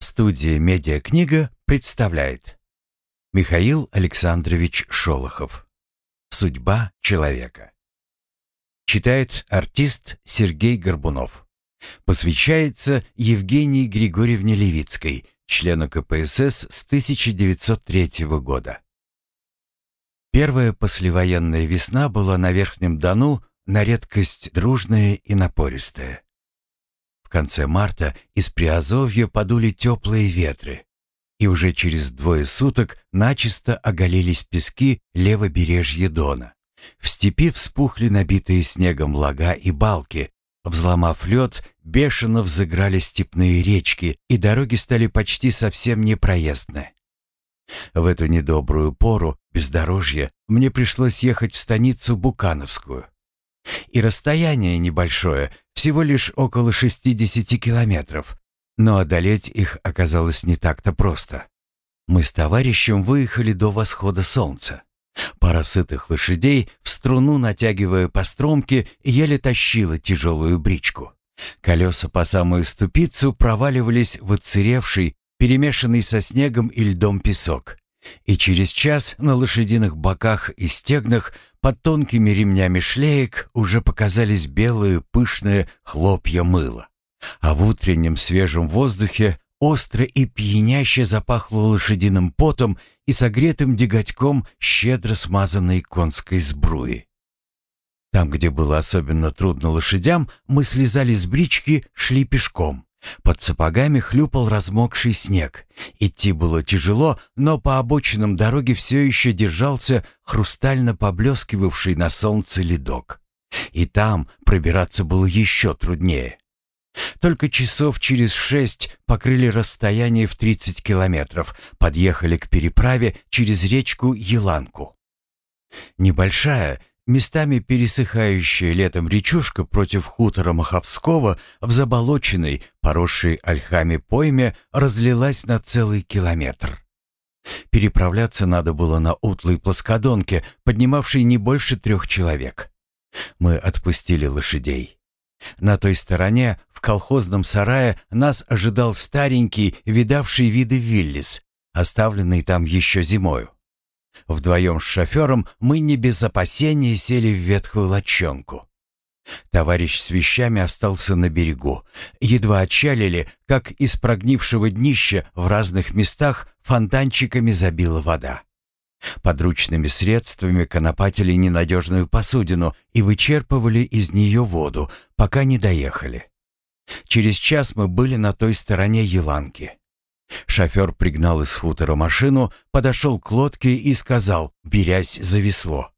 Студия «Медиакнига» представляет. Михаил Александрович Шолохов. «Судьба человека» Читает артист Сергей Горбунов. Посвящается Евгении Григорьевне Левицкой, члену КПСС с 1903 года. Первая послевоенная весна была на Верхнем Дону на редкость дружная и напористая. Конце марта из Приазовья подули теплые ветры, и уже через двое суток начисто оголились пески левобережья Дона. В степи вспухли набитые снегом лага и балки, взломав лед, бешено взыграли степные речки, и дороги стали почти совсем непроездны. В эту недобрую пору бездорожья мне пришлось ехать в станицу Букановскую. И расстояние небольшое, всего лишь около 60 километров, но одолеть их оказалось не так-то просто. Мы с товарищем выехали до восхода солнца. Пара сытых лошадей, в струну натягивая по стромке, еле тащила тяжелую бричку. Колеса по самую ступицу проваливались в отсыревший, перемешанный со снегом и льдом песок. И через час на лошадиных боках и стегнах под тонкими ремнями шлеек уже показались белые пышные хлопья мыла. А в утреннем свежем воздухе остро и пьяняще запахло лошадиным потом и согретым деготьком щедро смазанной конской сбруи. Там, где было особенно трудно лошадям, мы слезали с брички, шли пешком. Под сапогами хлюпал размокший снег. Идти было тяжело, но по обочинам дороги все еще держался хрустально поблескивавший на солнце ледок. И там пробираться было еще труднее. Только часов через шесть покрыли расстояние в 30 километров, подъехали к переправе через речку Еланку. Небольшая, Местами пересыхающая летом речушка против хутора Маховского в заболоченной, поросшей ольхами пойме разлилась на целый километр. Переправляться надо было на утлой плоскодонке, поднимавшей не больше трех человек. Мы отпустили лошадей. На той стороне, в колхозном сарае, нас ожидал старенький, видавший виды Виллис, оставленный там еще зимою. Вдвоем с шофером мы не без опасения сели в ветхую лодчонку. Товарищ с вещами остался на берегу. Едва отчалили, как из прогнившего днища в разных местах фонтанчиками забила вода. Подручными средствами конопатили ненадежную посудину и вычерпывали из нее воду, пока не доехали. Через час мы были на той стороне Еланки. Шофер пригнал из хутора машину, подошел к лодке и сказал, берясь за весло.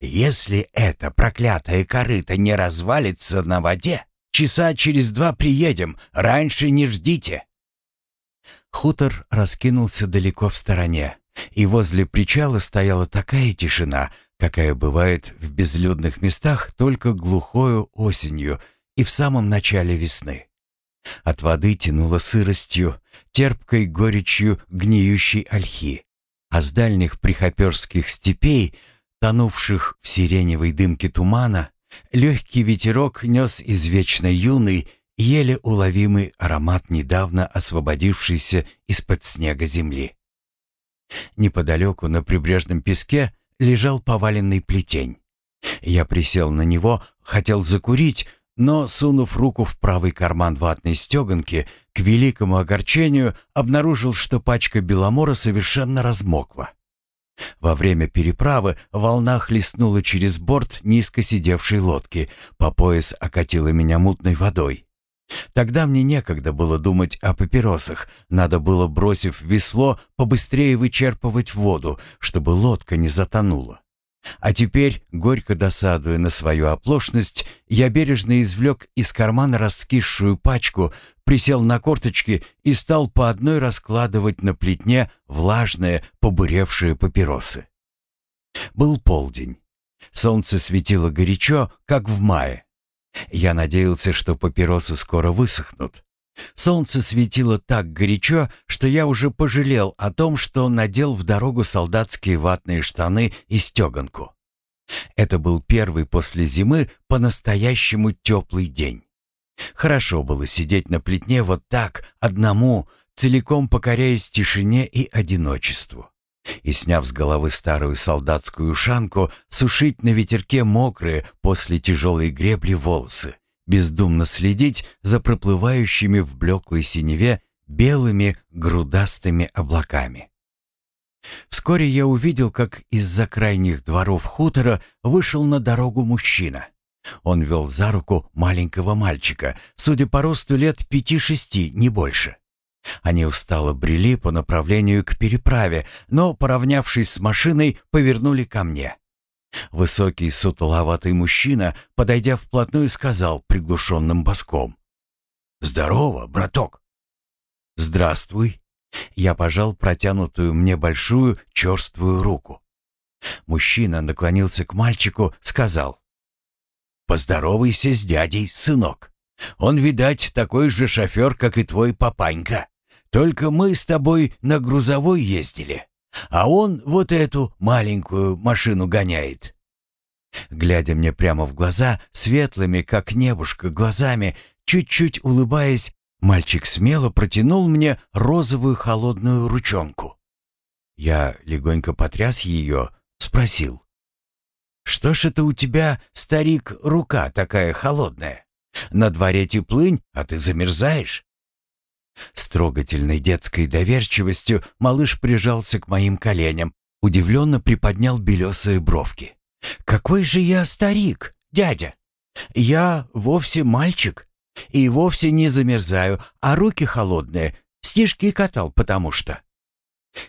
«Если эта проклятая корыта не развалится на воде, часа через два приедем, раньше не ждите». Хутор раскинулся далеко в стороне, и возле причала стояла такая тишина, какая бывает в безлюдных местах только глухою осенью и в самом начале весны. От воды тянуло сыростью, терпкой горечью гниющей ольхи. А с дальних прихоперских степей, тонувших в сиреневой дымке тумана, легкий ветерок нес извечно юный, еле уловимый аромат недавно освободившейся из-под снега земли. Неподалеку на прибрежном песке лежал поваленный плетень. Я присел на него, хотел закурить, но, сунув руку в правый карман ватной стеганки, к великому огорчению обнаружил, что пачка беломора совершенно размокла. Во время переправы волна хлестнула через борт низко сидевшей лодки, по пояс окатила меня мутной водой. Тогда мне некогда было думать о папиросах, надо было, бросив весло, побыстрее вычерпывать воду, чтобы лодка не затонула. А теперь, горько досадуя на свою оплошность, я бережно извлек из кармана раскисшую пачку, присел на корточки и стал по одной раскладывать на плетне влажные, побуревшие папиросы. Был полдень. Солнце светило горячо, как в мае. Я надеялся, что папиросы скоро высохнут. Солнце светило так горячо, что я уже пожалел о том, что надел в дорогу солдатские ватные штаны и стеганку. Это был первый после зимы по-настоящему теплый день. Хорошо было сидеть на плетне вот так, одному, целиком покоряясь тишине и одиночеству. И, сняв с головы старую солдатскую ушанку, сушить на ветерке мокрые после тяжелой гребли волосы, бездумно следить за проплывающими в блеклой синеве белыми грудастыми облаками. Вскоре я увидел, как из-за крайних дворов хутора вышел на дорогу мужчина. Он вел за руку маленького мальчика, судя по росту лет пяти-шести, не больше. Они устало брели по направлению к переправе, но, поравнявшись с машиной, повернули ко мне. Высокий сутуловатый мужчина, подойдя вплотную, сказал приглушенным боском. «Здорово, браток!» «Здравствуй!» Я пожал протянутую мне большую черствую руку. Мужчина наклонился к мальчику, сказал. «Поздоровайся с дядей, сынок. Он, видать, такой же шофер, как и твой папанька. Только мы с тобой на грузовой ездили, а он вот эту маленькую машину гоняет». Глядя мне прямо в глаза, светлыми, как небушка, глазами, чуть-чуть улыбаясь, мальчик смело протянул мне розовую холодную ручонку. Я легонько потряс ее, спросил. «Что ж это у тебя, старик, рука такая холодная? На дворе теплынь, а ты замерзаешь?» С трогательной детской доверчивостью малыш прижался к моим коленям, удивленно приподнял белесые бровки. «Какой же я старик, дядя! Я вовсе мальчик и вовсе не замерзаю, а руки холодные, стишки катал потому что».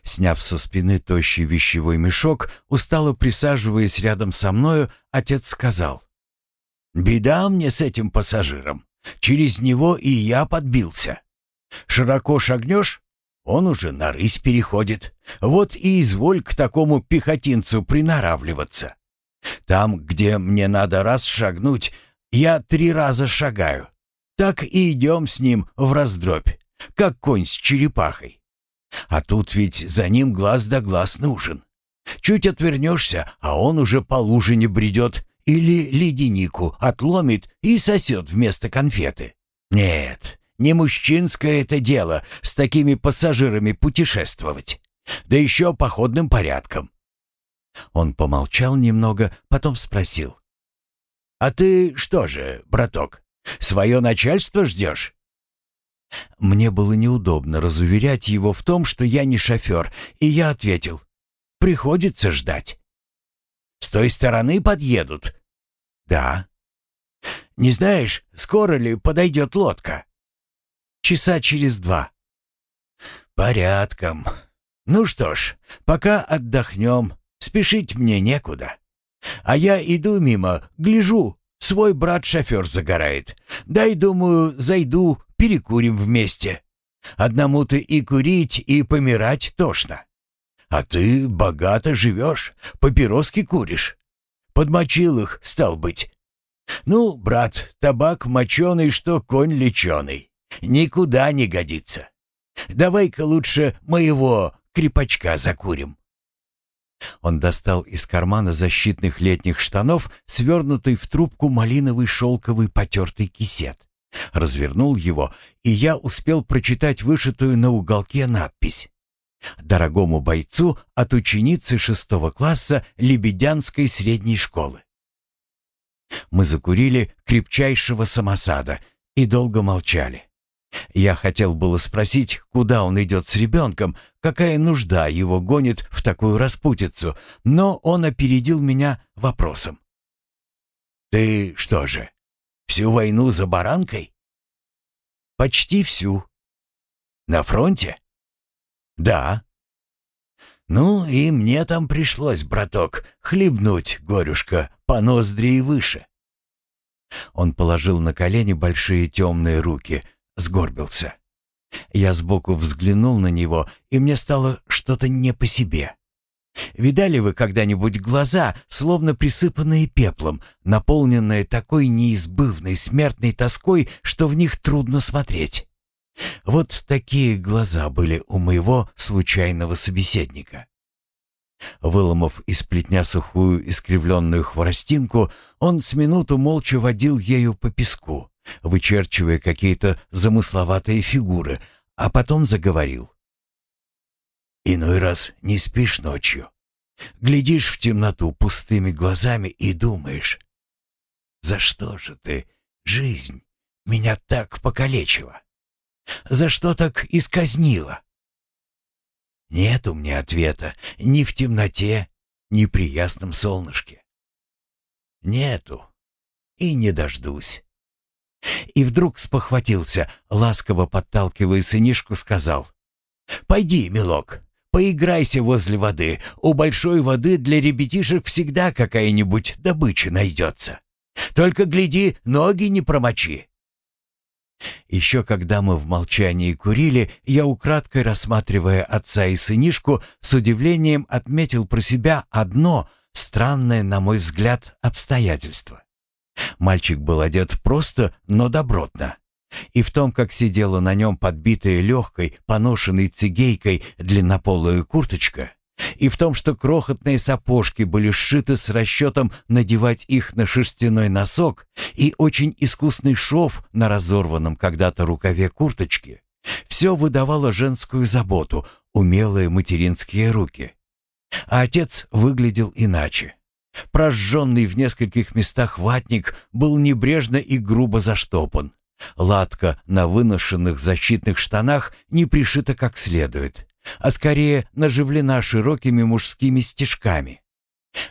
Сняв со спины тощий вещевой мешок, устало присаживаясь рядом со мною, отец сказал. «Беда мне с этим пассажиром. Через него и я подбился. Широко шагнешь, он уже на рысь переходит. Вот и изволь к такому пехотинцу приноравливаться. Там, где мне надо раз шагнуть, я три раза шагаю. Так и идем с ним в раздробь, как конь с черепахой. А тут ведь за ним глаз да глаз нужен. Чуть отвернешься, а он уже по лужине бредет или леденику отломит и сосет вместо конфеты. Нет, не мужчинское это дело с такими пассажирами путешествовать. Да еще походным порядком. Он помолчал немного, потом спросил. «А ты что же, браток, свое начальство ждешь?» Мне было неудобно разуверять его в том, что я не шофер, и я ответил. «Приходится ждать». «С той стороны подъедут?» «Да». «Не знаешь, скоро ли подойдет лодка?» Часа через два. Порядком. Ну что ж, пока отдохнем, спешить мне некуда. А я иду мимо, гляжу, свой брат-шофер загорает. Дай, думаю, зайду, перекурим вместе. Одному-то и курить, и помирать тошно. А ты богато живешь, папироски куришь. Подмочил их, стал быть. Ну, брат, табак моченый, что конь леченый. Никуда не годится. Давай-ка лучше моего крепачка закурим». Он достал из кармана защитных летних штанов свернутый в трубку малиновый шелковый потертый кисет. Развернул его, и я успел прочитать вышитую на уголке надпись. «Дорогому бойцу от ученицы шестого класса Лебедянской средней школы». Мы закурили крепчайшего самосада и долго молчали. Я хотел было спросить, куда он идет с ребенком, какая нужда его гонит в такую распутицу, но он опередил меня вопросом. «Ты что же, всю войну за баранкой?» «Почти всю». «На фронте?» «Да». «Ну и мне там пришлось, браток, хлебнуть, горюшка, по ноздри и выше». Он положил на колени большие темные руки — сгорбился. Я сбоку взглянул на него, и мне стало что-то не по себе. Видали вы когда-нибудь глаза, словно присыпанные пеплом, наполненные такой неизбывной смертной тоской, что в них трудно смотреть? Вот такие глаза были у моего случайного собеседника. Выломав из плетня сухую искривленную хворостинку, он с минуту молча водил ею по песку, вычерчивая какие-то замысловатые фигуры, а потом заговорил. «Иной раз не спишь ночью. Глядишь в темноту пустыми глазами и думаешь, «За что же ты, жизнь, меня так покалечила? За что так исказнила?» Нет у меня ответа ни в темноте, ни при ясном солнышке. Нету и не дождусь. И вдруг спохватился, ласково подталкивая сынишку, сказал. «Пойди, милок, поиграйся возле воды. У большой воды для ребятишек всегда какая-нибудь добыча найдется. Только гляди, ноги не промочи». Еще когда мы в молчании курили, я украдкой рассматривая отца и сынишку, с удивлением отметил про себя одно странное, на мой взгляд, обстоятельство. Мальчик был одет просто, но добротно. И в том, как сидела на нем подбитая легкой, поношенной цигейкой длиннополая курточка, и в том, что крохотные сапожки были сшиты с расчетом надевать их на шерстяной носок, и очень искусный шов на разорванном когда-то рукаве курточки, все выдавало женскую заботу, умелые материнские руки. А отец выглядел иначе. Прожженный в нескольких местах ватник был небрежно и грубо заштопан. Латка на выношенных защитных штанах не пришита как следует, а скорее наживлена широкими мужскими стежками.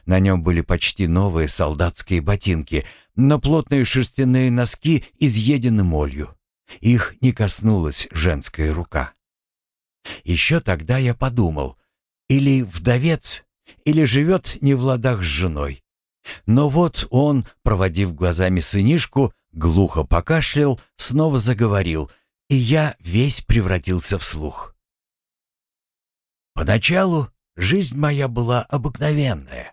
На нем были почти новые солдатские ботинки, но плотные шерстяные носки изъедены молью. Их не коснулась женская рука. Еще тогда я подумал, или вдовец, или живет не в ладах с женой. Но вот он, проводив глазами сынишку, глухо покашлял, снова заговорил, и я весь превратился в слух. Поначалу жизнь моя была обыкновенная.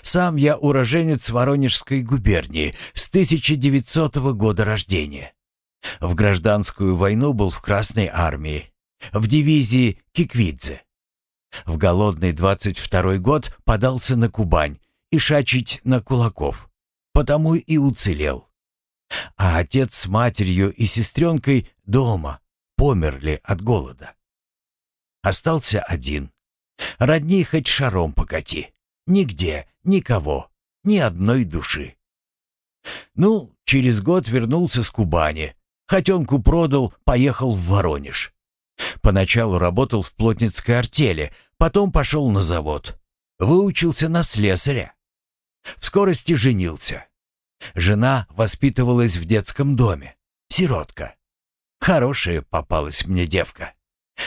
Сам я уроженец Воронежской губернии с 1900 года рождения. В гражданскую войну был в Красной армии, в дивизии Киквидзе. В голодный 22 год подался на Кубань и шачить на кулаков, потому и уцелел. А отец с матерью и сестренкой дома померли от голода. Остался один. Родни хоть шаром покати. Нигде, никого, ни одной души. Ну, через год вернулся с Кубани. Хотенку продал, поехал в Воронеж. Поначалу работал в плотницкой артели, потом пошел на завод. Выучился на слесаря. В скорости женился. Жена воспитывалась в детском доме. Сиротка. Хорошая попалась мне девка.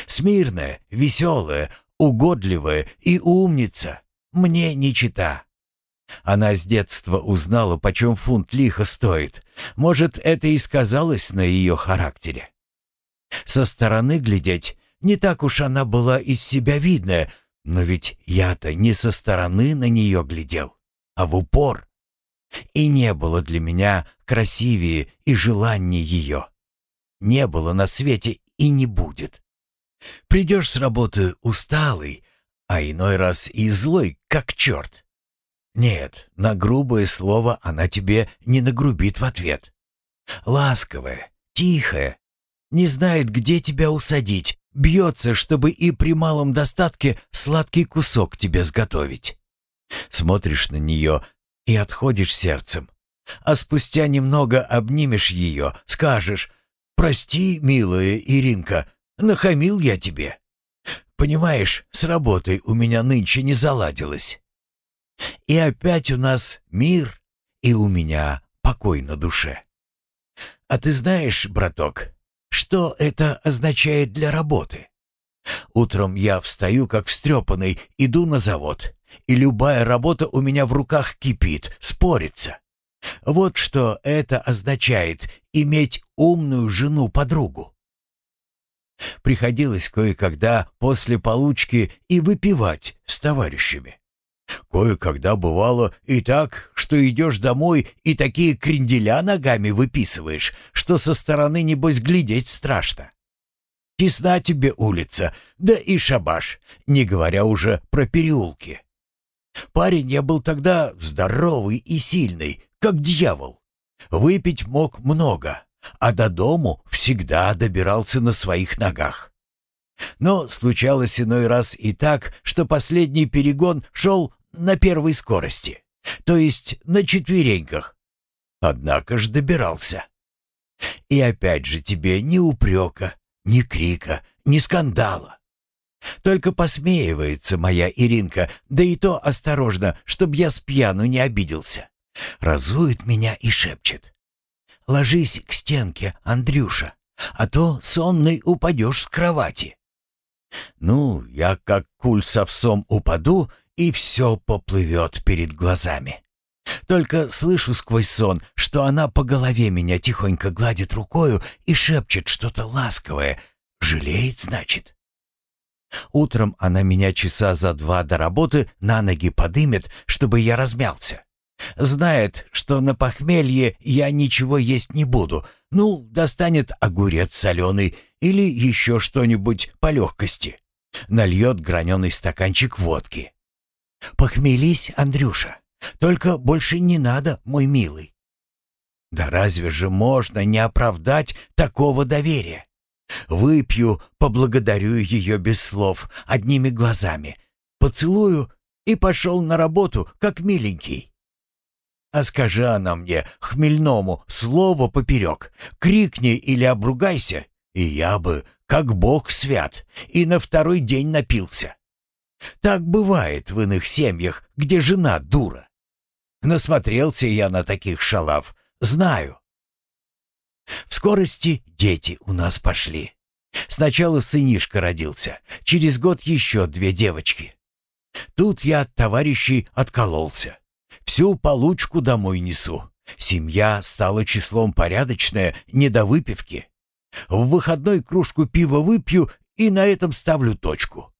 Смирная, веселая, угодливая и умница. Мне не чита. Она с детства узнала, почем фунт лиха стоит. Может, это и сказалось на ее характере. Со стороны глядеть, не так уж она была из себя видная, но ведь я-то не со стороны на нее глядел, а в упор. И не было для меня красивее и желаннее ее. Не было на свете и не будет. Придешь с работы усталый, а иной раз и злой, как черт. Нет, на грубое слово она тебе не нагрубит в ответ. Ласковая, тихая, не знает, где тебя усадить, бьется, чтобы и при малом достатке сладкий кусок тебе сготовить. Смотришь на нее и отходишь сердцем, а спустя немного обнимешь ее, скажешь «Прости, милая Иринка, нахамил я тебе». Понимаешь, с работой у меня нынче не заладилось. И опять у нас мир, и у меня покой на душе. А ты знаешь, браток, что это означает для работы? Утром я встаю как встрепанный, иду на завод, и любая работа у меня в руках кипит, спорится. Вот что это означает иметь умную жену-подругу. Приходилось кое-когда после получки и выпивать с товарищами. Кое-когда бывало и так, что идешь домой и такие кренделя ногами выписываешь, что со стороны, небось, глядеть страшно. Тесна тебе улица, да и шабаш, не говоря уже про переулки. Парень я был тогда здоровый и сильный, как дьявол. Выпить мог много, а до дому всегда добирался на своих ногах. Но случалось иной раз и так, что последний перегон шел на первой скорости, то есть на четвереньках. Однако ж добирался. И опять же тебе ни упрека, ни крика, ни скандала. Только посмеивается моя Иринка, да и то осторожно, чтоб я с пьяну не обиделся. Разует меня и шепчет. «Ложись к стенке, Андрюша, а то сонный упадешь с кровати». Ну, я как куль с овсом упаду, и все поплывет перед глазами. Только слышу сквозь сон, что она по голове меня тихонько гладит рукою и шепчет что-то ласковое. Жалеет, значит. Утром она меня часа за два до работы на ноги подымет, чтобы я размялся. Знает, что на похмелье я ничего есть не буду. Ну, достанет огурец соленый или еще что-нибудь по легкости. Нальет граненый стаканчик водки. «Похмелись, Андрюша. Только больше не надо, мой милый». Да разве же можно не оправдать такого доверия? Выпью, поблагодарю ее без слов, одними глазами, поцелую и пошел на работу, как миленький. А скажи она мне, хмельному, слово поперек, крикни или обругайся, и я бы, как бог свят, и на второй день напился. Так бывает в иных семьях, где жена дура. Насмотрелся я на таких шалав, знаю. В скорости дети у нас пошли. Сначала сынишка родился, через год еще две девочки. Тут я от товарищей откололся. Всю получку домой несу. Семья стала числом порядочная, не до выпивки. В выходной кружку пива выпью и на этом ставлю точку.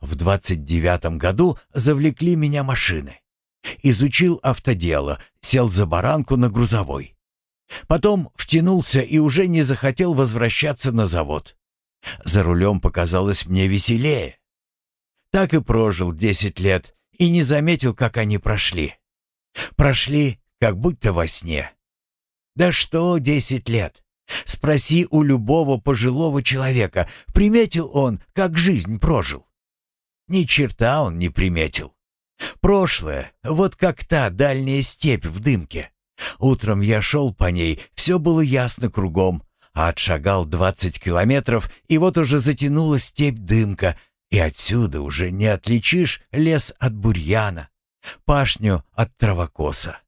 В двадцать девятом году завлекли меня машины. Изучил автодело, сел за баранку на грузовой. Потом втянулся и уже не захотел возвращаться на завод. За рулем показалось мне веселее. Так и прожил десять лет и не заметил, как они прошли. Прошли, как будто во сне. Да что десять лет? Спроси у любого пожилого человека, приметил он, как жизнь прожил. Ни черта он не приметил. Прошлое, вот как та дальняя степь в дымке. Утром я шел по ней, все было ясно кругом, а отшагал двадцать километров, и вот уже затянула степь дымка, и отсюда уже не отличишь лес от бурьяна, пашню от травокоса.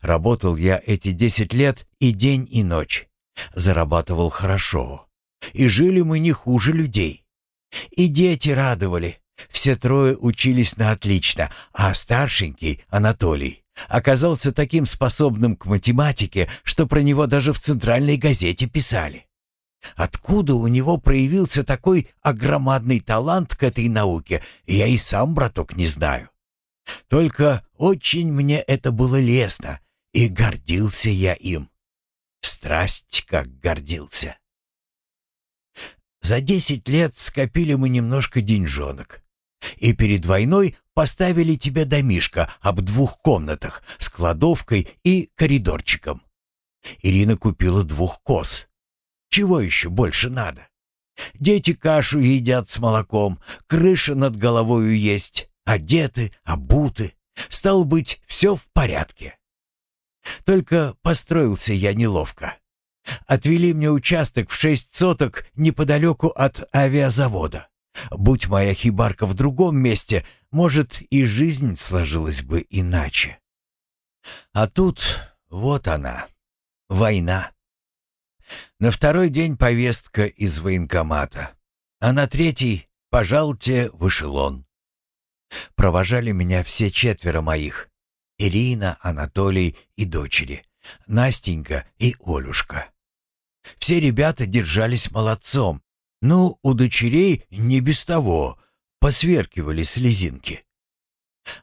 Работал я эти десять лет и день, и ночь. Зарабатывал хорошо. И жили мы не хуже людей. И дети радовали. Все трое учились на отлично, а старшенький, Анатолий, оказался таким способным к математике, что про него даже в центральной газете писали. Откуда у него проявился такой огромадный талант к этой науке, я и сам, браток, не знаю. Только очень мне это было лестно, и гордился я им. Страсть как гордился. За десять лет скопили мы немножко деньжонок. И перед войной поставили тебе домишко об двух комнатах с кладовкой и коридорчиком. Ирина купила двух коз. Чего еще больше надо? Дети кашу едят с молоком, крыша над головою есть, одеты, обуты. Стал быть, все в порядке. Только построился я неловко. Отвели мне участок в шесть соток неподалеку от авиазавода. Будь моя хибарка в другом месте, может, и жизнь сложилась бы иначе. А тут вот она, война. На второй день повестка из военкомата, а на третий — пожалуйте в эшелон. Провожали меня все четверо моих. Ирина, Анатолий и дочери, Настенька и Олюшка. Все ребята держались молодцом, ну, у дочерей не без того, посверкивали слезинки.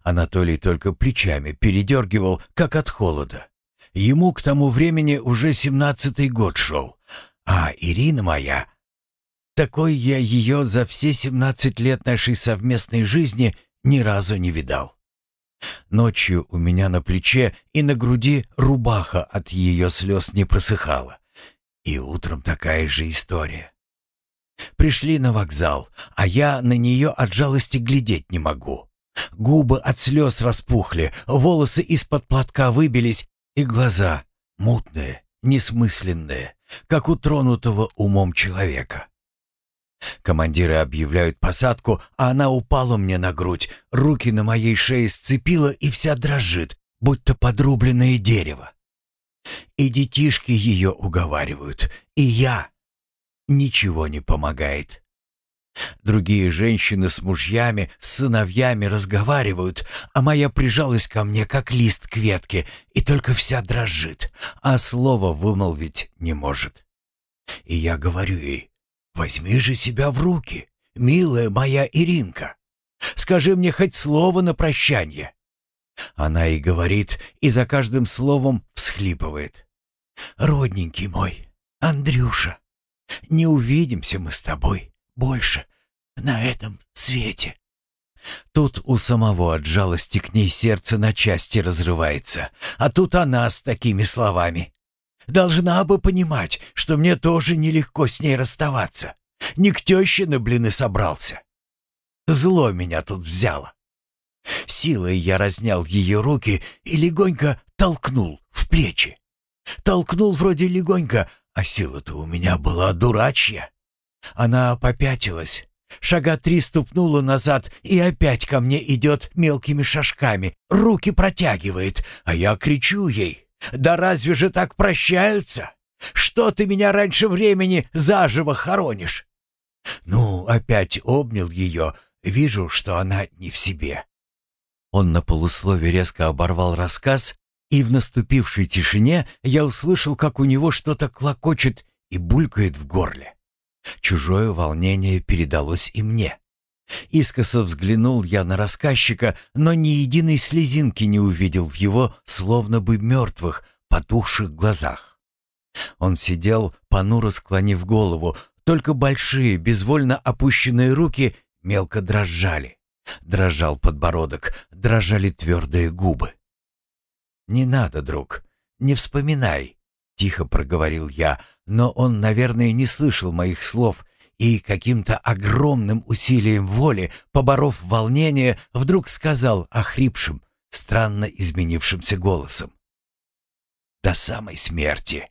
Анатолий только плечами передергивал, как от холода. Ему к тому времени уже семнадцатый год шел, а Ирина моя... Такой я ее за все семнадцать лет нашей совместной жизни ни разу не видал. Ночью у меня на плече и на груди рубаха от ее слез не просыхала. И утром такая же история. Пришли на вокзал, а я на нее от жалости глядеть не могу. Губы от слез распухли, волосы из-под платка выбились, и глаза мутные, несмысленные, как у тронутого умом человека. Командиры объявляют посадку, а она упала мне на грудь, руки на моей шее сцепила и вся дрожит, будто подрубленное дерево. И детишки ее уговаривают, и я. Ничего не помогает. Другие женщины с мужьями, с сыновьями разговаривают, а моя прижалась ко мне, как лист к ветке, и только вся дрожит, а слова вымолвить не может. И я говорю ей, возьми же себя в руки, милая моя Иринка. Скажи мне хоть слово на прощание. Она и говорит, и за каждым словом всхлипывает. «Родненький мой, Андрюша, не увидимся мы с тобой больше на этом свете». Тут у самого от жалости к ней сердце на части разрывается, а тут она с такими словами. Должна бы понимать, что мне тоже нелегко с ней расставаться. Не к теще на блины собрался. Зло меня тут взяло. Силой я разнял ее руки и легонько толкнул в плечи. Толкнул вроде легонько, а сила-то у меня была дурачья. Она попятилась, шага три ступнула назад и опять ко мне идет мелкими шажками, руки протягивает, а я кричу ей. «Да разве же так прощаются? Что ты меня раньше времени заживо хоронишь?» Ну, опять обнял ее, вижу, что она не в себе. Он на полуслове резко оборвал рассказ, и в наступившей тишине я услышал, как у него что-то клокочет и булькает в горле. Чужое волнение передалось и мне. Искоса взглянул я на рассказчика, но ни единой слезинки не увидел в его словно бы мертвых, потухших глазах. Он сидел, понуро склонив голову, только большие, безвольно опущенные руки мелко дрожали. Дрожал подбородок, дрожали твердые губы. «Не надо, друг, не вспоминай», — тихо проговорил я, но он, наверное, не слышал моих слов и каким-то огромным усилием воли, поборов волнение, вдруг сказал охрипшим, странно изменившимся голосом. «До самой смерти,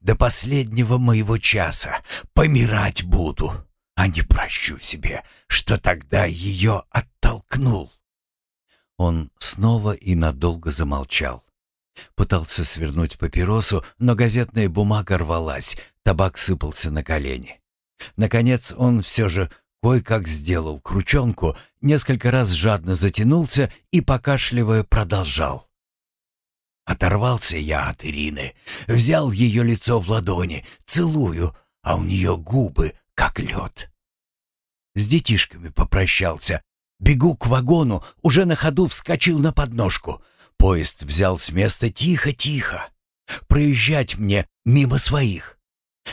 до последнего моего часа помирать буду а не прощу себе, что тогда ее оттолкнул. Он снова и надолго замолчал. Пытался свернуть папиросу, но газетная бумага рвалась, табак сыпался на колени. Наконец он все же кое-как сделал крученку, несколько раз жадно затянулся и, покашливая, продолжал. Оторвался я от Ирины, взял ее лицо в ладони, целую, а у нее губы как лед. С детишками попрощался. Бегу к вагону, уже на ходу вскочил на подножку. Поезд взял с места тихо-тихо. Проезжать мне мимо своих.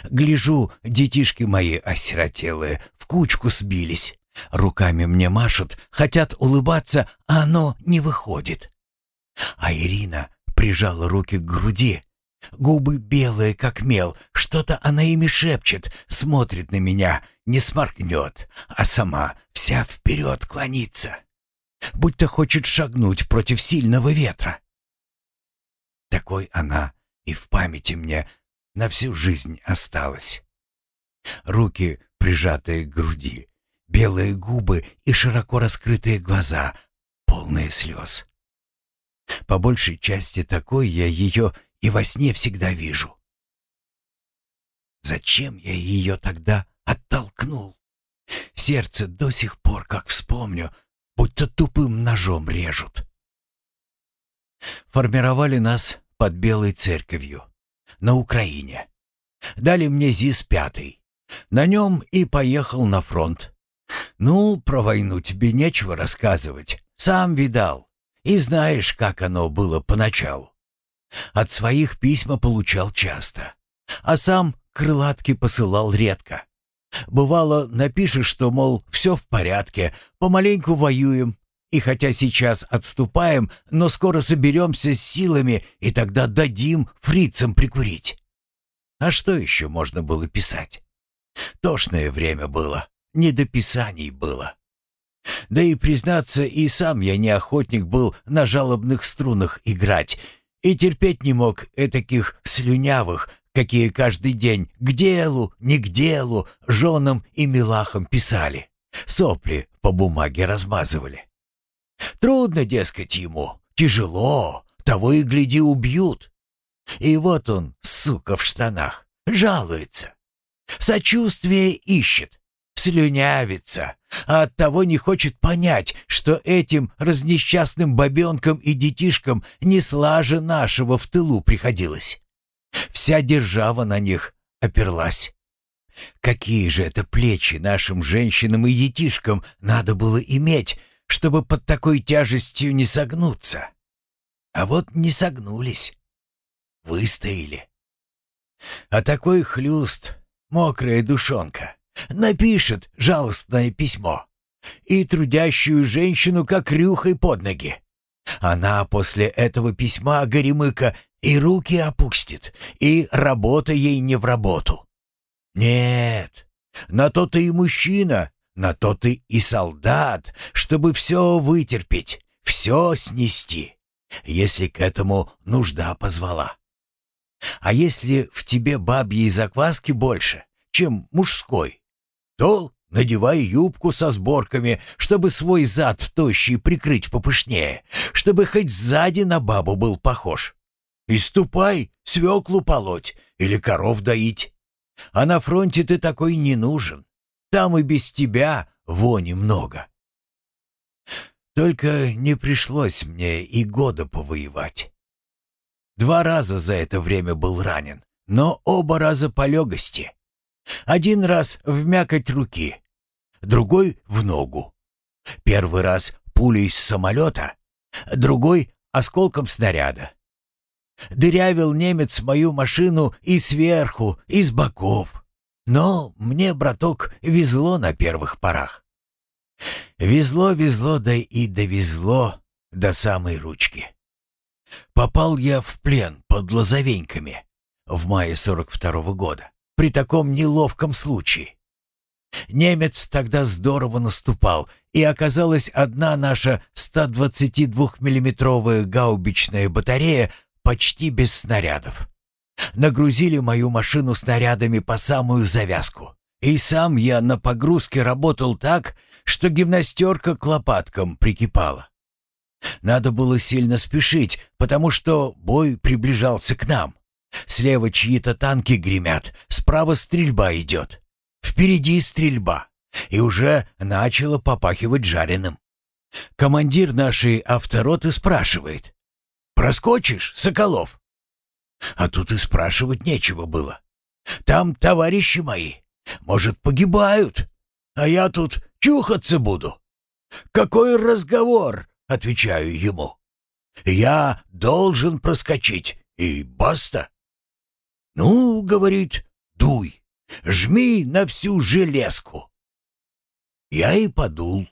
Гляжу, детишки мои осиротелые в кучку сбились. Руками мне машут, хотят улыбаться, а оно не выходит. А Ирина прижала руки к груди, Губы белые, как мел, что-то она ими шепчет, смотрит на меня, не сморгнет, а сама вся вперед клонится, будто хочет шагнуть против сильного ветра. Такой она и в памяти мне на всю жизнь осталась. Руки, прижатые к груди, белые губы и широко раскрытые глаза, полные слез. По большей части такой я ее и во сне всегда вижу. Зачем я ее тогда оттолкнул? Сердце до сих пор, как вспомню, будто тупым ножом режут. Формировали нас под Белой церковью на Украине. Дали мне ЗИС-5. На нем и поехал на фронт. Ну, про войну тебе нечего рассказывать. Сам видал. И знаешь, как оно было поначалу. От своих письма получал часто, а сам крылатки посылал редко. Бывало, напишешь, что, мол, все в порядке, помаленьку воюем, И хотя сейчас отступаем, но скоро соберемся с силами, и тогда дадим фрицам прикурить. А что еще можно было писать? Тошное время было, не до писаний было. Да и, признаться, и сам я не охотник был на жалобных струнах играть, и терпеть не мог этаких слюнявых, какие каждый день к делу, не к делу, женам и милахам писали. Сопли по бумаге размазывали. Трудно, дескать, ему, тяжело, того и гляди убьют. И вот он, сука, в штанах, жалуется. Сочувствие ищет, слюнявится, а оттого не хочет понять, что этим разнесчастным бабенкам и детишкам не слаже нашего в тылу приходилось. Вся держава на них оперлась. Какие же это плечи нашим женщинам и детишкам надо было иметь, чтобы под такой тяжестью не согнуться? А вот не согнулись. Выстояли. А такой хлюст, мокрая душонка, напишет жалостное письмо и трудящую женщину как рюхой под ноги. Она после этого письма Горемыка и руки опустит, и работа ей не в работу. Нет, на то ты и мужчина, на то ты и солдат, чтобы все вытерпеть, все снести, если к этому нужда позвала. А если в тебе бабьей закваски больше, чем мужской, то надевай юбку со сборками, чтобы свой зад тощий прикрыть попышнее, чтобы хоть сзади на бабу был похож. И ступай свеклу полоть или коров доить. А на фронте ты такой не нужен. Там и без тебя вони много. Только не пришлось мне и года повоевать. Два раза за это время был ранен, но оба раза по легости. Один раз в мякоть руки, другой в ногу. Первый раз пулей с самолета, другой — осколком снаряда. Дырявил немец мою машину и сверху, и с боков. Но мне, браток, везло на первых порах. Везло, везло, да и довезло до самой ручки. Попал я в плен под Лозовеньками в мае 42 -го года при таком неловком случае. Немец тогда здорово наступал, и оказалась одна наша 122-миллиметровая гаубичная батарея почти без снарядов. Нагрузили мою машину снарядами по самую завязку. И сам я на погрузке работал так, что гимнастерка к лопаткам прикипала. Надо было сильно спешить, потому что бой приближался к нам. Слева чьи-то танки гремят, справа стрельба идет. Впереди стрельба. И уже начало попахивать жареным. Командир нашей автороты спрашивает. «Проскочишь, Соколов?» А тут и спрашивать нечего было. «Там товарищи мои, может, погибают, а я тут чухаться буду». «Какой разговор?» — отвечаю ему. «Я должен проскочить, и баста». «Ну, — говорит, — дуй, жми на всю железку». Я и подул.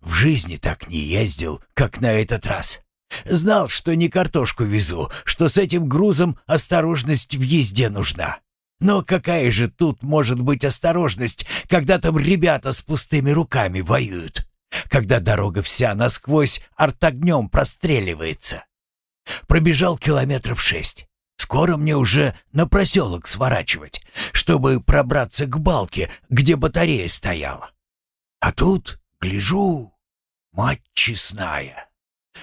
В жизни так не ездил, как на этот раз. Знал, что не картошку везу, что с этим грузом осторожность в езде нужна. Но какая же тут может быть осторожность, когда там ребята с пустыми руками воюют? Когда дорога вся насквозь артогнем простреливается? Пробежал километров шесть. Скоро мне уже на проселок сворачивать, чтобы пробраться к балке, где батарея стояла. А тут, гляжу, мать честная,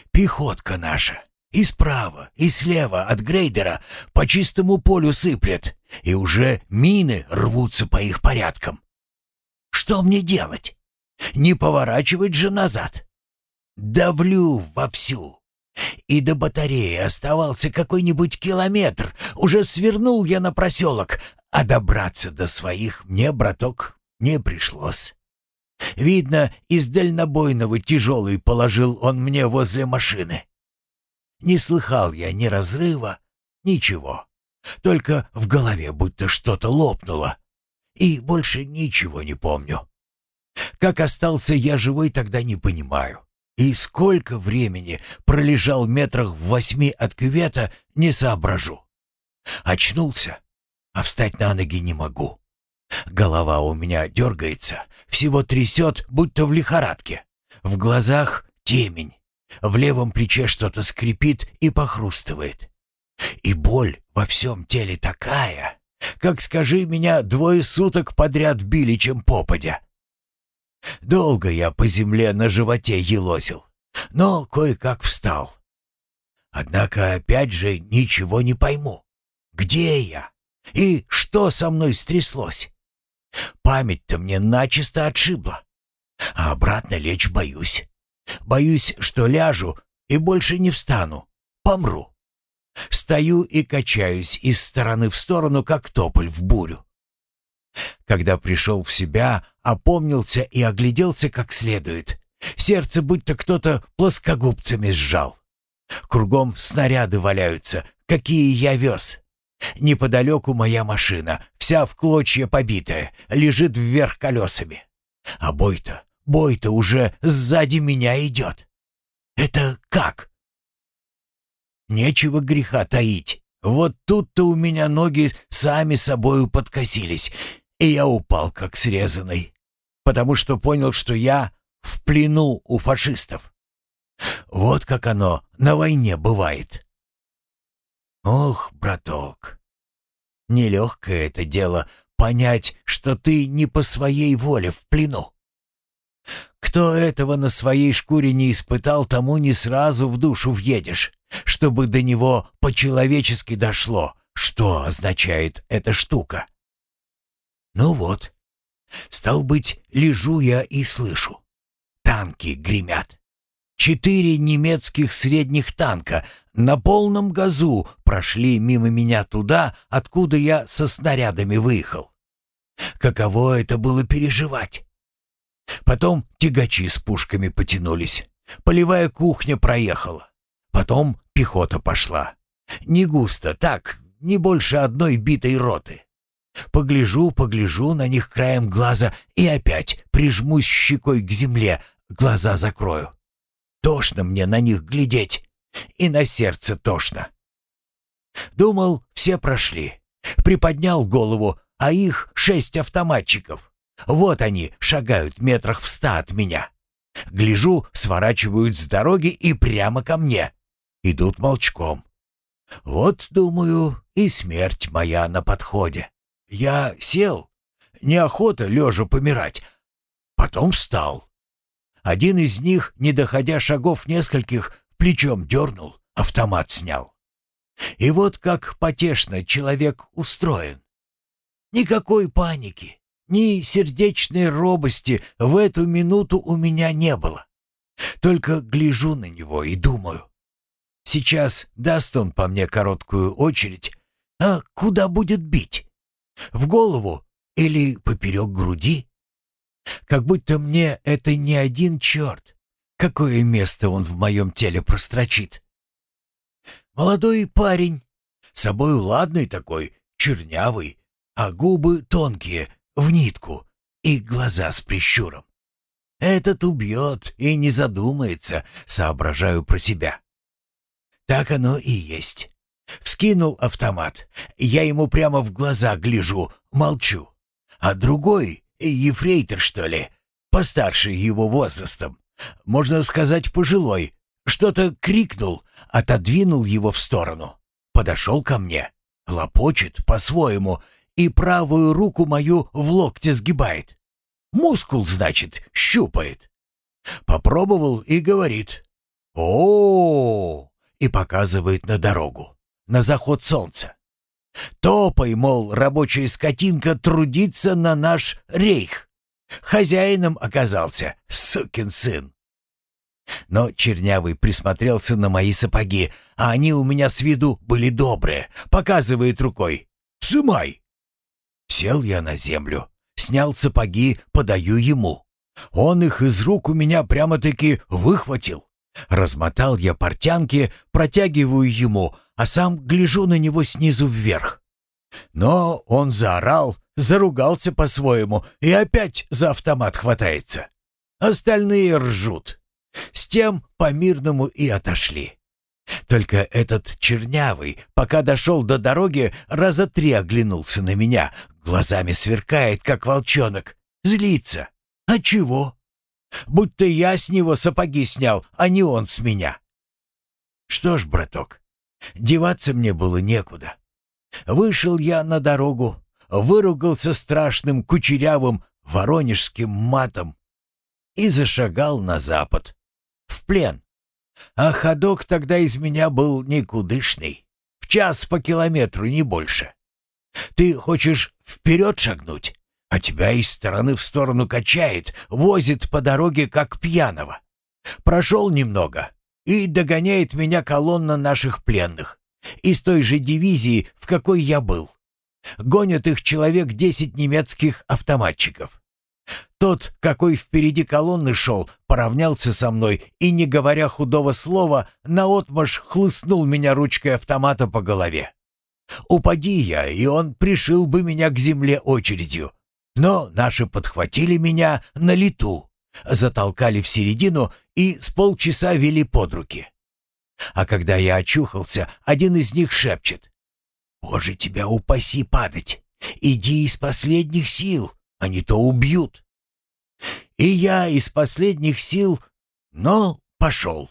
пехотка наша. И справа, и слева от грейдера по чистому полю сыплет, и уже мины рвутся по их порядкам. Что мне делать? Не поворачивать же назад. Давлю вовсю. И до батареи оставался какой-нибудь километр. Уже свернул я на проселок, а добраться до своих мне, браток, не пришлось. Видно, из дальнобойного тяжелый положил он мне возле машины. Не слыхал я ни разрыва, ничего. Только в голове будто что-то лопнуло. И больше ничего не помню. Как остался я живой, тогда не понимаю. И сколько времени пролежал метрах в восьми от кювета, не соображу. Очнулся, а встать на ноги не могу. Голова у меня дергается, всего трясет, будто в лихорадке. В глазах темень, в левом плече что-то скрипит и похрустывает. И боль во всем теле такая, как, скажи, меня двое суток подряд били, чем попадя. Долго я по земле на животе елозил, но кое-как встал. Однако опять же ничего не пойму. Где я? И что со мной стряслось? Память-то мне начисто отшибла. А обратно лечь боюсь. Боюсь, что ляжу и больше не встану. Помру. Стою и качаюсь из стороны в сторону, как тополь в бурю. Когда пришел в себя, опомнился и огляделся как следует. Сердце будто кто-то плоскогубцами сжал. Кругом снаряды валяются, какие я вез. Неподалеку моя машина, вся в клочья побитая, лежит вверх колесами. А бой-то, бой-то уже сзади меня идет. Это как? Нечего греха таить. Вот тут-то у меня ноги сами собою подкосились, и я упал как срезанный, потому что понял, что я в плену у фашистов. Вот как оно на войне бывает. Ох, браток, нелегкое это дело понять, что ты не по своей воле в плену. Кто этого на своей шкуре не испытал, тому не сразу в душу въедешь, чтобы до него по-человечески дошло, что означает эта штука. Ну вот, стал быть, лежу я и слышу. Танки гремят. Четыре немецких средних танка на полном газу прошли мимо меня туда, откуда я со снарядами выехал. Каково это было переживать? Потом тягачи с пушками потянулись. Полевая кухня проехала. Потом пехота пошла. Не густо, так, не больше одной битой роты. Погляжу, погляжу на них краем глаза и опять прижмусь щекой к земле, глаза закрою. Тошно мне на них глядеть, и на сердце тошно. Думал, все прошли. Приподнял голову, а их шесть автоматчиков. Вот они шагают метрах в ста от меня. Гляжу, сворачивают с дороги и прямо ко мне. Идут молчком. Вот, думаю, и смерть моя на подходе. Я сел. Неохота лежа помирать. Потом встал. Один из них, не доходя шагов нескольких, плечом дернул, автомат снял. И вот как потешно человек устроен. Никакой паники, ни сердечной робости в эту минуту у меня не было. Только гляжу на него и думаю. Сейчас даст он по мне короткую очередь, а куда будет бить? В голову или поперек груди? Как будто мне это не один черт. Какое место он в моем теле прострочит? Молодой парень, собой ладный такой, чернявый, а губы тонкие, в нитку, и глаза с прищуром. Этот убьет и не задумается, соображаю про себя. Так оно и есть. Вскинул автомат. Я ему прямо в глаза гляжу, молчу. А другой, ефрейтор, что ли, постарше его возрастом, можно сказать, пожилой, что-то крикнул, отодвинул его в сторону. Подошел ко мне, лопочет по-своему и правую руку мою в локте сгибает. Мускул, значит, щупает. Попробовал и говорит о, -о, -о, -о и показывает на дорогу на заход солнца. Топай, мол, рабочая скотинка трудится на наш рейх. Хозяином оказался, сукин сын. Но Чернявый присмотрелся на мои сапоги, а они у меня с виду были добрые, показывает рукой. «Сымай!» Сел я на землю, снял сапоги, подаю ему. Он их из рук у меня прямо-таки выхватил. Размотал я портянки, протягиваю ему, а сам гляжу на него снизу вверх. Но он заорал, заругался по-своему и опять за автомат хватается. Остальные ржут. С тем по-мирному и отошли. Только этот чернявый, пока дошел до дороги, раза три оглянулся на меня, глазами сверкает, как волчонок, злится. А чего? Будто я с него сапоги снял, а не он с меня. Что ж, браток, деваться мне было некуда. Вышел я на дорогу, выругался страшным кучерявым воронежским матом и зашагал на запад, в плен. А ходок тогда из меня был никудышный, в час по километру, не больше. Ты хочешь вперед шагнуть, а тебя из стороны в сторону качает, возит по дороге, как пьяного. Прошел немного, и догоняет меня колонна наших пленных, из той же дивизии, в какой я был. Гонят их человек десять немецких автоматчиков. Тот, какой впереди колонны шел, поравнялся со мной и, не говоря худого слова, наотмашь хлыстнул меня ручкой автомата по голове. Упади я, и он пришил бы меня к земле очередью. Но наши подхватили меня на лету, затолкали в середину и с полчаса вели под руки. А когда я очухался, один из них шепчет. «Боже, тебя упаси падать! Иди из последних сил, а не то убьют!» И я из последних сил, но пошел.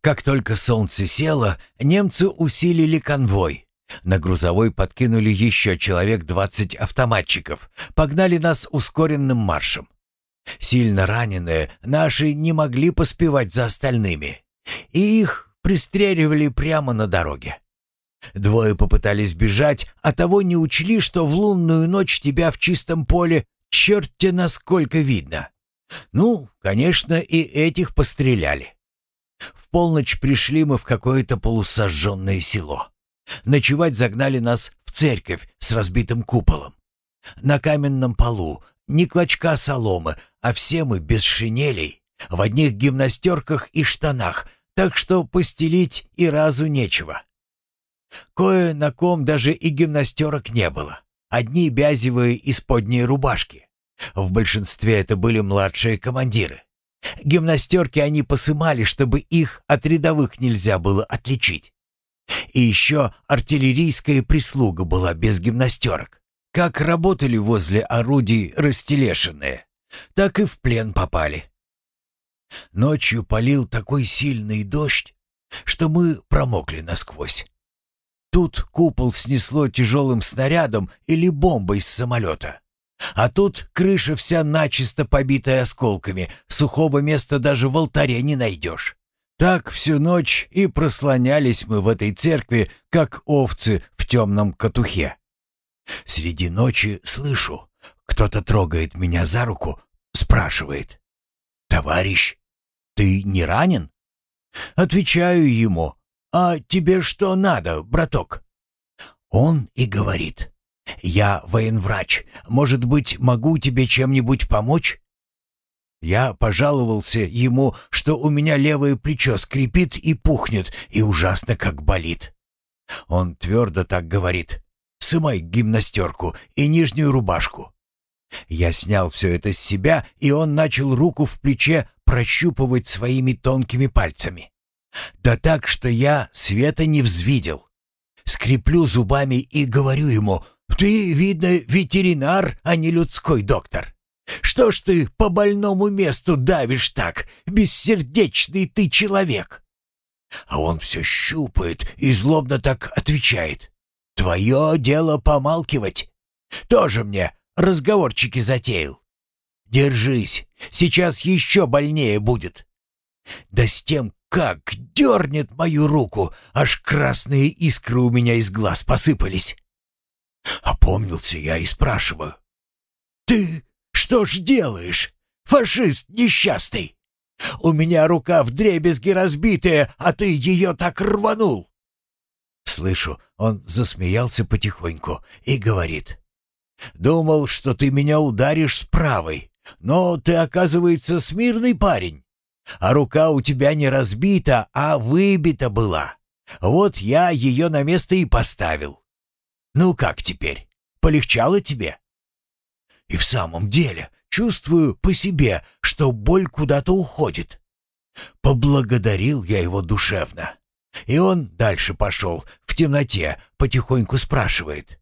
Как только солнце село, немцы усилили конвой. На грузовой подкинули еще человек двадцать автоматчиков, погнали нас ускоренным маршем. Сильно раненые наши не могли поспевать за остальными, и их пристреливали прямо на дороге. Двое попытались бежать, а того не учли, что в лунную ночь тебя в чистом поле черт-те насколько видно. Ну, конечно, и этих постреляли. В полночь пришли мы в какое-то полусожженное село. Ночевать загнали нас в церковь с разбитым куполом. На каменном полу ни клочка соломы, а все мы без шинелей, в одних гимнастерках и штанах, так что постелить и разу нечего. Кое на ком даже и гимнастерок не было. Одни бязевые исподние рубашки. В большинстве это были младшие командиры. Гимнастерки они посымали, чтобы их от рядовых нельзя было отличить. И еще артиллерийская прислуга была без гимнастерок. Как работали возле орудий растелешенные, так и в плен попали. Ночью полил такой сильный дождь, что мы промокли насквозь. Тут купол снесло тяжелым снарядом или бомбой с самолета. А тут крыша вся начисто побитая осколками, сухого места даже в алтаре не найдешь. Так всю ночь и прослонялись мы в этой церкви, как овцы в темном катухе. Среди ночи слышу, кто-то трогает меня за руку, спрашивает. «Товарищ, ты не ранен?» Отвечаю ему. «А тебе что надо, браток?» Он и говорит. «Я военврач. Может быть, могу тебе чем-нибудь помочь?» Я пожаловался ему, что у меня левое плечо скрипит и пухнет, и ужасно как болит. Он твердо так говорит. «Сымай гимнастерку и нижнюю рубашку». Я снял все это с себя, и он начал руку в плече прощупывать своими тонкими пальцами. Да так, что я света не взвидел. Скреплю зубами и говорю ему, «Ты, видно, ветеринар, а не людской доктор. Что ж ты по больному месту давишь так, бессердечный ты человек?» А он все щупает и злобно так отвечает. «Твое дело помалкивать. Тоже мне разговорчики затеял. Держись, сейчас еще больнее будет». Да с тем, как дернет мою руку, аж красные искры у меня из глаз посыпались. Опомнился я и спрашиваю. «Ты что ж делаешь, фашист несчастный? У меня рука в дребезги разбитая, а ты ее так рванул!» Слышу, он засмеялся потихоньку и говорит. «Думал, что ты меня ударишь с правой, но ты, оказывается, смирный парень, а рука у тебя не разбита, а выбита была. Вот я ее на место и поставил. Ну как теперь? Полегчало тебе?» И в самом деле чувствую по себе, что боль куда-то уходит. Поблагодарил я его душевно. И он дальше пошел, в темноте, потихоньку спрашивает.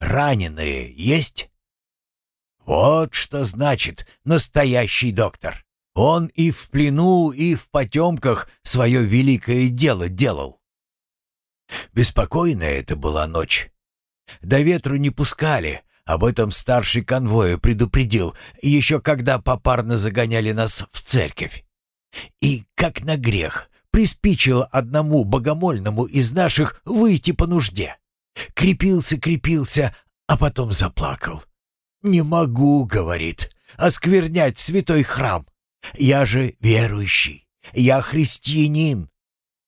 «Раненые есть?» Вот что значит настоящий доктор. Он и в плену, и в потемках свое великое дело делал. Беспокойная это была ночь. До ветру не пускали, об этом старший конвоя предупредил, еще когда попарно загоняли нас в церковь. И, как на грех, приспичило одному богомольному из наших выйти по нужде. Крепился, крепился, а потом заплакал. «Не могу», — говорит, — «осквернять святой храм. Я же верующий, я христианин.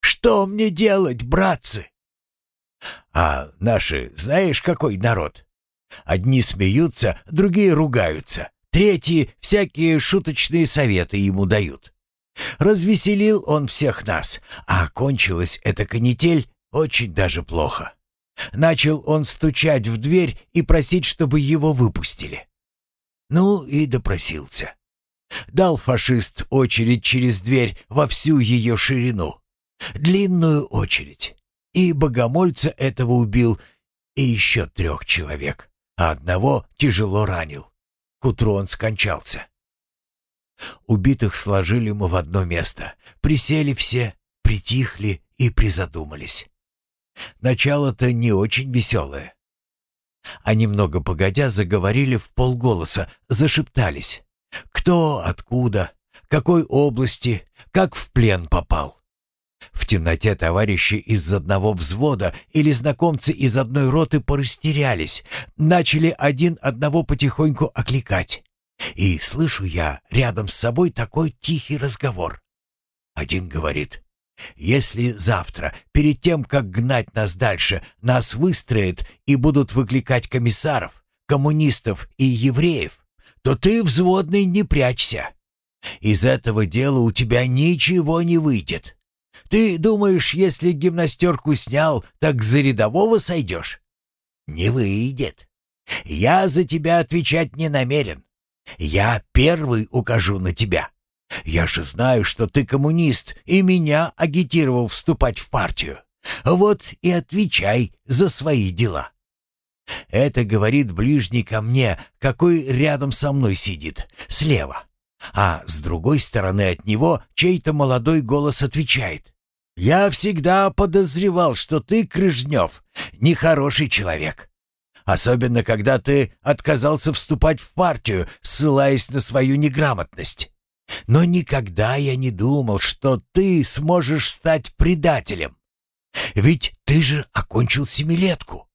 Что мне делать, братцы?» А наши, знаешь, какой народ? Одни смеются, другие ругаются, третьи всякие шуточные советы ему дают. Развеселил он всех нас, а кончилась эта канитель очень даже плохо. Начал он стучать в дверь и просить, чтобы его выпустили. Ну и допросился. Дал фашист очередь через дверь во всю ее ширину. Длинную очередь. И богомольца этого убил, и еще трех человек, а одного тяжело ранил. К утру он скончался. Убитых сложили мы в одно место, присели все, притихли и призадумались. Начало-то не очень веселое. А немного погодя заговорили в полголоса, зашептались. Кто, откуда, какой области, как в плен попал. В темноте товарищи из одного взвода или знакомцы из одной роты порастерялись, начали один одного потихоньку окликать. И слышу я рядом с собой такой тихий разговор. Один говорит, «Если завтра, перед тем, как гнать нас дальше, нас выстроят и будут выкликать комиссаров, коммунистов и евреев, то ты, взводный, не прячься. Из этого дела у тебя ничего не выйдет. Ты думаешь, если гимнастерку снял, так за рядового сойдешь? Не выйдет. Я за тебя отвечать не намерен. Я первый укажу на тебя. Я же знаю, что ты коммунист и меня агитировал вступать в партию. Вот и отвечай за свои дела. Это говорит ближний ко мне, какой рядом со мной сидит, слева. А с другой стороны от него чей-то молодой голос отвечает. «Я всегда подозревал, что ты, Крыжнев, нехороший человек. Особенно, когда ты отказался вступать в партию, ссылаясь на свою неграмотность. Но никогда я не думал, что ты сможешь стать предателем. Ведь ты же окончил семилетку».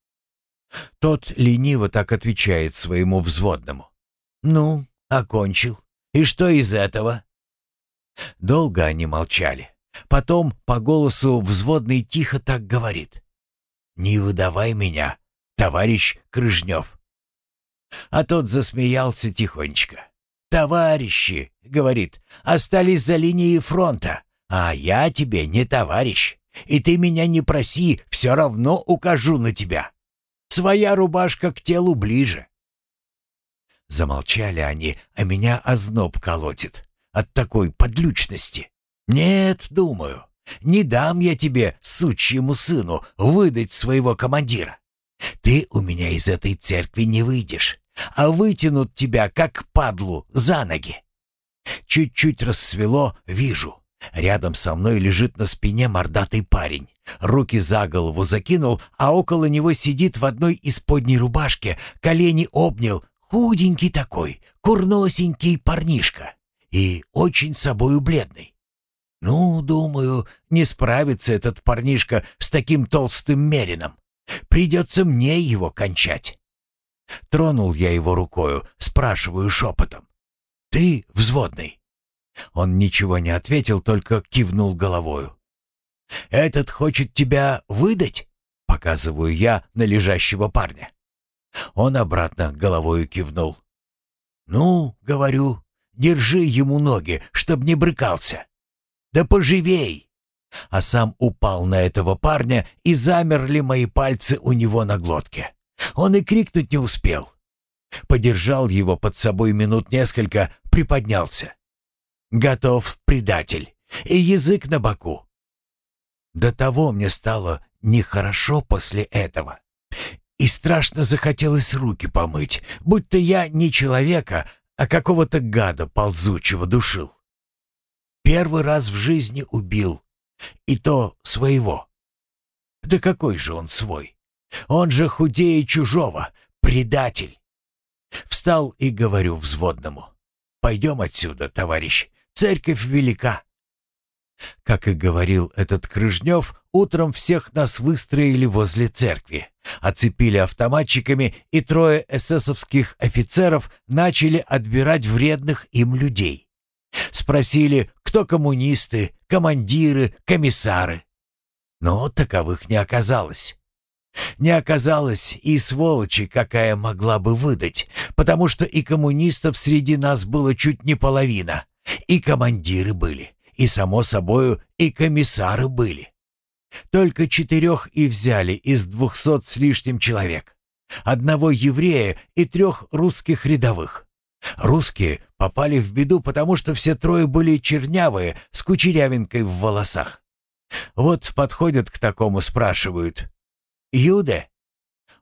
Тот лениво так отвечает своему взводному. «Ну, окончил. И что из этого?» Долго они молчали. Потом по голосу взводный тихо так говорит. «Не выдавай меня, товарищ Крыжнев». А тот засмеялся тихонечко. «Товарищи», — говорит, — «остались за линией фронта, а я тебе не товарищ, и ты меня не проси, все равно укажу на тебя. Своя рубашка к телу ближе». Замолчали они, а меня озноб колотит от такой подлючности. «Нет, думаю, не дам я тебе, сучьему сыну, выдать своего командира. Ты у меня из этой церкви не выйдешь, а вытянут тебя, как падлу, за ноги. Чуть-чуть рассвело, вижу. Рядом со мной лежит на спине мордатый парень. Руки за голову закинул, а около него сидит в одной из подней рубашки, колени обнял, худенький такой, курносенький парнишка и очень собою бледный. Ну, думаю, не справится этот парнишка с таким толстым мерином. Придется мне его кончать. Тронул я его рукою, спрашиваю шепотом. «Ты взводный?» Он ничего не ответил, только кивнул головою. «Этот хочет тебя выдать?» — показываю я на лежащего парня. Он обратно головою кивнул. «Ну, — говорю, — держи ему ноги, чтоб не брыкался. Да поживей!» А сам упал на этого парня, и замерли мои пальцы у него на глотке. Он и крикнуть не успел. Подержал его под собой минут несколько, приподнялся. «Готов, предатель, и язык на боку. До того мне стало нехорошо после этого. И страшно захотелось руки помыть, будто я не человека, а какого-то гада ползучего душил. Первый раз в жизни убил, и то своего. Да какой же он свой? Он же худее чужого, предатель. Встал и говорю взводному. «Пойдем отсюда, товарищ, церковь велика». Как и говорил этот Крыжнев, утром всех нас выстроили возле церкви, оцепили автоматчиками, и трое эсэсовских офицеров начали отбирать вредных им людей. Спросили, кто коммунисты, командиры, комиссары. Но таковых не оказалось. Не оказалось и сволочи, какая могла бы выдать, потому что и коммунистов среди нас было чуть не половина, и командиры были, и, само собою, и комиссары были. Только четырех и взяли из двухсот с лишним человек. Одного еврея и трех русских рядовых. Русские попали в беду, потому что все трое были чернявые, с кучерявинкой в волосах. Вот подходят к такому, спрашивают. «Юде?»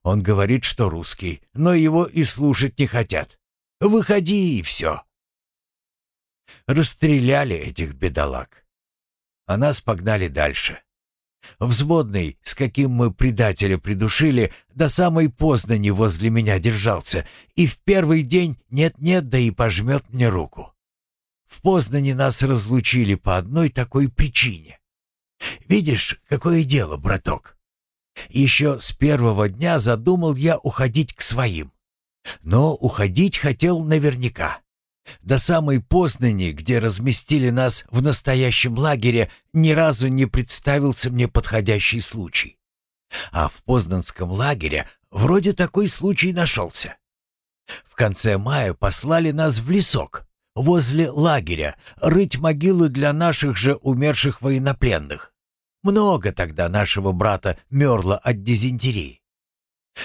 Он говорит, что русский, но его и слушать не хотят. «Выходи, и все». Расстреляли этих бедолаг. А нас погнали дальше. Взводный, с каким мы предателя придушили, до самой Познани возле меня держался, и в первый день нет-нет, да и пожмет мне руку. В Познани нас разлучили по одной такой причине. Видишь, какое дело, браток? Еще с первого дня задумал я уходить к своим. Но уходить хотел наверняка. До самой Познани, где разместили нас в настоящем лагере, ни разу не представился мне подходящий случай. А в Познанском лагере вроде такой случай нашелся. В конце мая послали нас в лесок, возле лагеря, рыть могилы для наших же умерших военнопленных. Много тогда нашего брата мерло от дизентерии.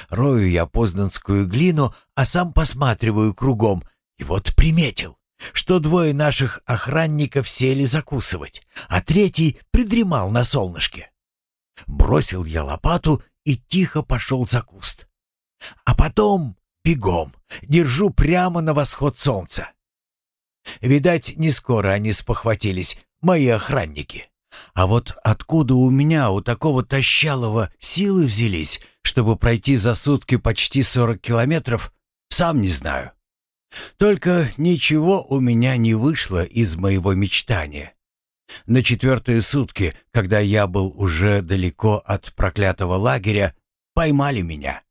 Рою я познанскую глину, а сам посматриваю кругом, и вот приметил, что двое наших охранников сели закусывать, а третий придремал на солнышке. Бросил я лопату и тихо пошел за куст. А потом бегом, держу прямо на восход солнца. Видать, не скоро они спохватились, мои охранники. А вот откуда у меня, у такого тащалого, силы взялись, чтобы пройти за сутки почти сорок километров, сам не знаю. Только ничего у меня не вышло из моего мечтания. На четвертые сутки, когда я был уже далеко от проклятого лагеря, поймали меня.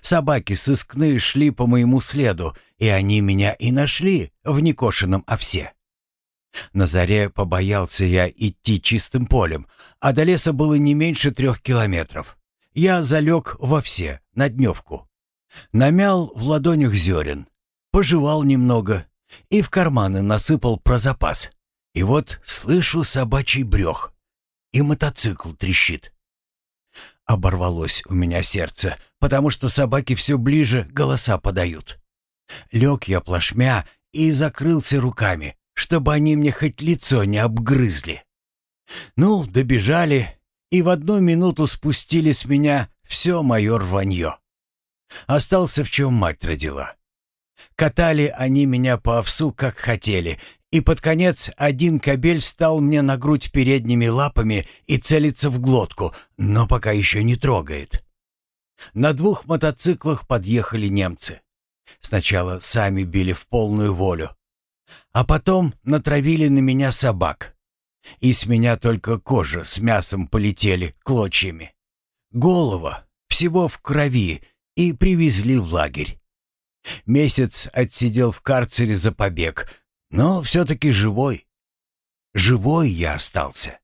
Собаки сыскные шли по моему следу, и они меня и нашли в некошенном овсе. На заре побоялся я идти чистым полем, а до леса было не меньше трех километров. Я залег во все, на дневку. Намял в ладонях зерен, пожевал немного и в карманы насыпал про запас. И вот слышу собачий брех, и мотоцикл трещит. Оборвалось у меня сердце, потому что собаки все ближе голоса подают. Лег я плашмя и закрылся руками, чтобы они мне хоть лицо не обгрызли. Ну, добежали, и в одну минуту спустили с меня все мое рванье. Остался в чем мать родила. Катали они меня по овсу, как хотели, и под конец один кобель стал мне на грудь передними лапами и целится в глотку, но пока еще не трогает. На двух мотоциклах подъехали немцы. Сначала сами били в полную волю, а потом натравили на меня собак. И с меня только кожа с мясом полетели клочьями. Голова, всего в крови, и привезли в лагерь. Месяц отсидел в карцере за побег, но все-таки живой. Живой я остался.